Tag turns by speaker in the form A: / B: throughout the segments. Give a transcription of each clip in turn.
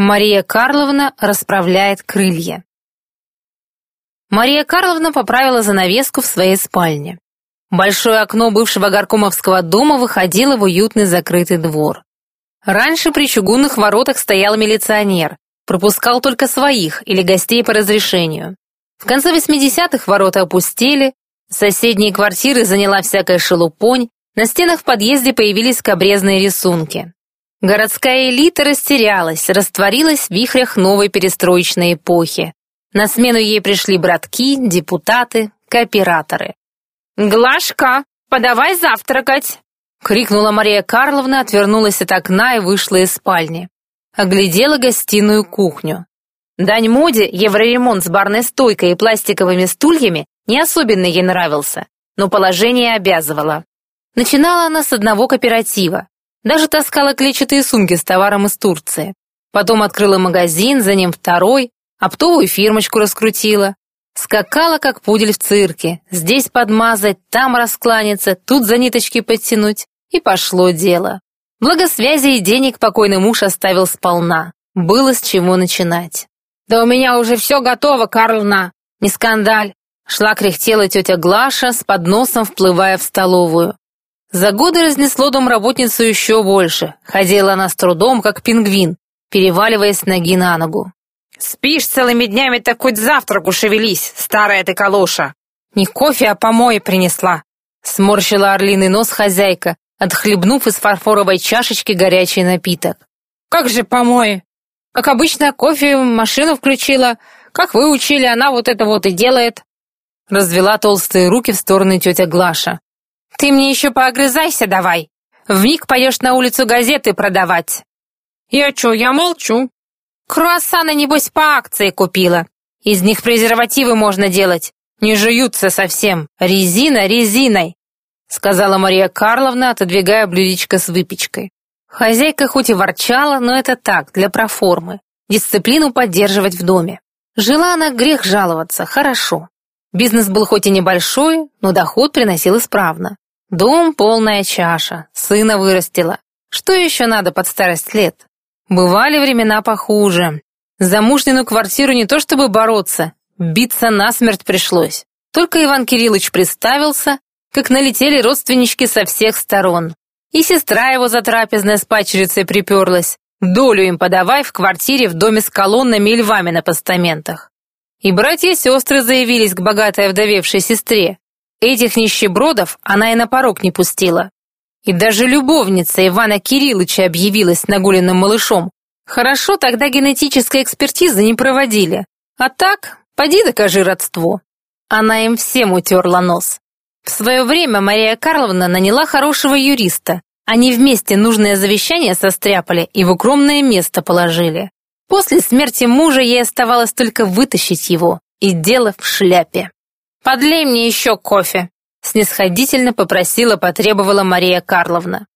A: Мария Карловна расправляет крылья. Мария Карловна поправила занавеску в своей спальне. Большое окно бывшего горкомовского дома выходило в уютный закрытый двор. Раньше при чугунных воротах стоял милиционер, пропускал только своих или гостей по разрешению. В конце 80-х ворота опустели, соседние квартиры заняла всякая шелупонь, на стенах в подъезде появились кабрезные рисунки. Городская элита растерялась, растворилась в вихрях новой перестроечной эпохи. На смену ей пришли братки, депутаты, кооператоры. «Глашка, подавай завтракать!» — крикнула Мария Карловна, отвернулась от окна и вышла из спальни. Оглядела гостиную кухню. Дань моде, евроремонт с барной стойкой и пластиковыми стульями не особенно ей нравился, но положение обязывало. Начинала она с одного кооператива. Даже таскала клетчатые сумки с товаром из Турции. Потом открыла магазин, за ним второй, оптовую фирмочку раскрутила. Скакала, как пудель в цирке. Здесь подмазать, там раскланяться, тут за ниточки подтянуть. И пошло дело. Благосвязи и денег покойный муж оставил сполна. Было с чего начинать. «Да у меня уже все готово, Карлна! Не скандаль!» Шла кряхтела тетя Глаша, с подносом вплывая в столовую. За годы разнесло домработницу еще больше. Ходила она с трудом, как пингвин, переваливаясь ноги на ногу. «Спишь целыми днями, так хоть завтраку шевелись, старая ты калоша!» «Не кофе, а помои принесла!» Сморщила орлиный нос хозяйка, отхлебнув из фарфоровой чашечки горячий напиток. «Как же помои? Как обычно, кофе машину включила. Как вы учили, она вот это вот и делает!» Развела толстые руки в стороны тетя Глаша. Ты мне еще поогрызайся давай. Вмиг поешь на улицу газеты продавать. Я чё, я молчу. Круассаны, небось, по акции купила. Из них презервативы можно делать. Не жуются совсем. Резина резиной, сказала Мария Карловна, отодвигая блюдечко с выпечкой. Хозяйка хоть и ворчала, но это так, для проформы. Дисциплину поддерживать в доме. Жила она, грех жаловаться, хорошо. Бизнес был хоть и небольшой, но доход приносил исправно. Дом полная чаша, сына вырастила. Что еще надо под старость лет? Бывали времена похуже. За квартиру не то чтобы бороться, биться насмерть пришлось. Только Иван Кириллович представился, как налетели родственнички со всех сторон. И сестра его за трапезной с пачерицей приперлась. Долю им подавай в квартире в доме с колоннами и львами на постаментах. И братья и сестры заявились к богатой овдовевшей сестре. Этих нищебродов она и на порог не пустила. И даже любовница Ивана Кирилловича объявилась нагуленным малышом. Хорошо, тогда генетической экспертизы не проводили. А так, поди докажи родство. Она им всем утерла нос. В свое время Мария Карловна наняла хорошего юриста. Они вместе нужное завещание состряпали и в укромное место положили. После смерти мужа ей оставалось только вытащить его, и дело в шляпе. «Подлей мне еще кофе», — снисходительно попросила, потребовала Мария Карловна.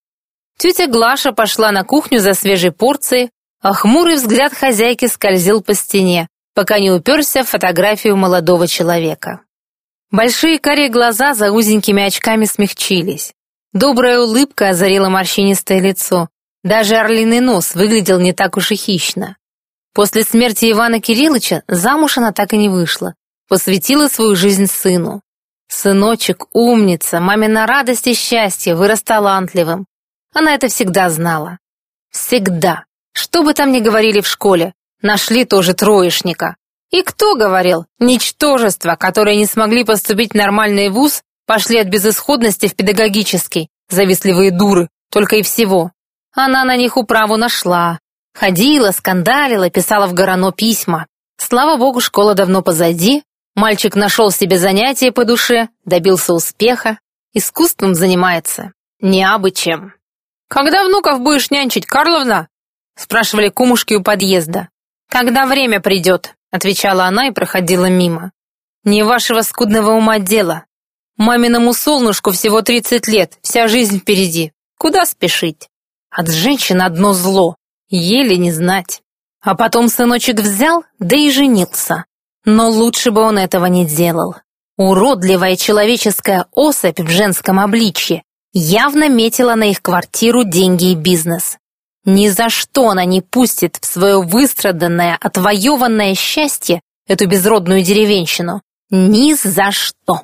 A: Тетя Глаша пошла на кухню за свежей порцией, а хмурый взгляд хозяйки скользил по стене, пока не уперся в фотографию молодого человека. Большие карие глаза за узенькими очками смягчились. Добрая улыбка озарила морщинистое лицо. Даже орлиный нос выглядел не так уж и хищно. После смерти Ивана Кирилловича замуж она так и не вышла, посвятила свою жизнь сыну. Сыночек, умница, мамина радость и счастье, вырос талантливым. Она это всегда знала. Всегда. Что бы там ни говорили в школе, нашли тоже троечника. И кто говорил? Ничтожества, которые не смогли поступить в нормальный вуз, пошли от безысходности в педагогический. Завистливые дуры, только и всего. Она на них управу нашла. Ходила, скандалила, писала в Горано письма. Слава богу, школа давно позади, Мальчик нашел себе занятие по душе, добился успеха, искусством занимается, не абы чем. «Когда внуков будешь нянчить, Карловна?» спрашивали кумушки у подъезда. «Когда время придет», отвечала она и проходила мимо. «Не вашего скудного ума дело. Маминому солнышку всего тридцать лет, вся жизнь впереди. Куда спешить? От женщин одно зло, еле не знать. А потом сыночек взял, да и женился. Но лучше бы он этого не делал. Уродливая человеческая особь в женском обличье явно метила на их квартиру деньги и бизнес. Ни за что она не пустит в свое выстраданное, отвоеванное счастье эту безродную деревенщину. Ни за что.